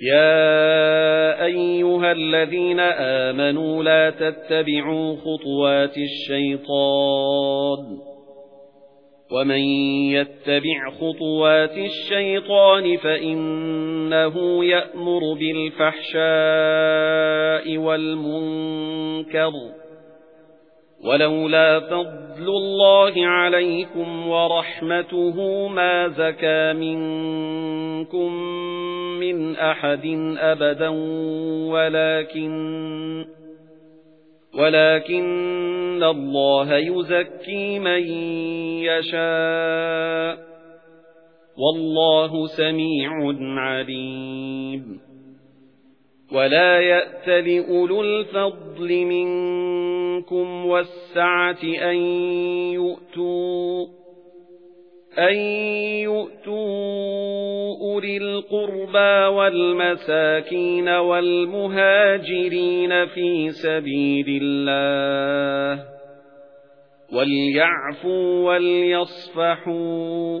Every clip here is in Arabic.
يَا أَيُّهَا الَّذِينَ آمَنُوا لَا تَتَّبِعُوا خُطُوَاتِ الشَّيْطَانِ وَمَن يَتَّبِعْ خُطُوَاتِ الشَّيْطَانِ فَإِنَّهُ يَأْمُرُ بِالْفَحْشَاءِ وَالْمُنكَرِ وَلَوْلَا فَضْلُ اللَّهِ عَلَيْكُمْ وَرَحْمَتُهُ مَا زَكَى مِنكُم مِّنْ أَحَدٍ أَبَدًا وَلَكِنَّ وَلَكِنَّ اللَّهَ يُزَكِّي مَن يَشَاءُ وَاللَّهُ سَمِيعٌ عَلِيمٌ وَلَا يَأْتَلِ أُولُو الْفَضْلِ مِنكُمْ وَالسَّعَةِ أَن يُؤْتُوا أَن يُؤْتُوا أُولِي الْقُرْبَى وَالْمَسَاكِينَ وَالْمُهَاجِرِينَ فِي سَبِيلِ اللَّهِ وَلْيَعْفُوا وَلْيَصْفَحُوا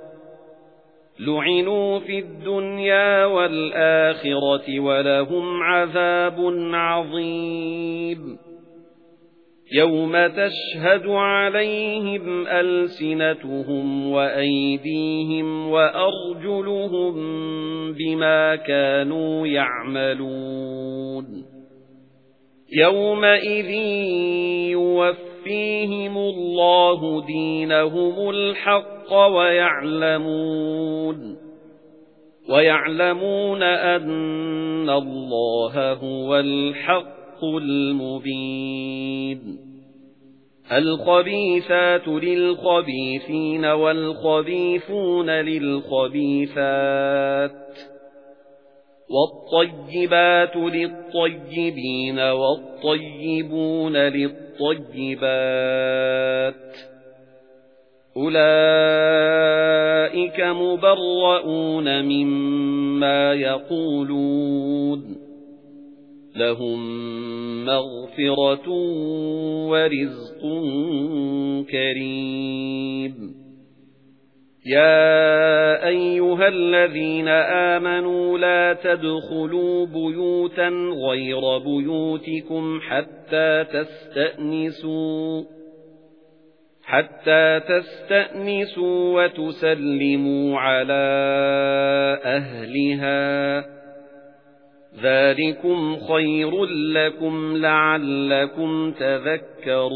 لُعِنُوا فِي الدُّنْيَا وَالْآخِرَةِ وَلَهُمْ عَذَابٌ عَظِيمٌ يَوْمَ تَشْهَدُ عَلَيْهِمْ أَلْسِنَتُهُمْ وَأَيْدِيهِمْ وَأَرْجُلُهُم بِمَا كَانُوا يَعْمَلُونَ يَوْمَئِذٍ يُوَفِّيهِمُ اللَّهُ دِينَهُمُ الْحَقَّ وَيَعْلَمُونَ وَيَعْلَمُونَ أَنَّ اللَّهَ هُوَ الْحَقُّ الْحَقُّ الْمُبِينُ. الْخَبِيثَاتُ لِلْخَبِيثِينَ وَالْخَبِيثُونَ لِلْخَبِيثَاتِ وَالطَّيِّبَاتُ لِلطَّيِّبِينَ وَالطَّيِّبُونَ لِلطَّيِّبَاتِ. أُولَئِكَ مُبَرَّؤُونَ مِمَّا يَقُولُونَ. لَهُم مَّغْفِرَةٌ وَرِزْقٌ كَرِيمٌ. يَا أَيُّهَا الَّذِينَ آمَنُوا لَا تَدْخُلُوا بُيُوتًا غَيْرَ بُيُوتِكُمْ حَتَّى تَسْتَأْنِسُوا. حَتَّى تَسْتَأْنِسُوا وَتُسَلِّمُوا عَلَى أَهْلِهَا. ذَلِكُمْ خَيْرٌ لَكُمْ لَعَلَّكُمْ تَذَكَّرُونَ.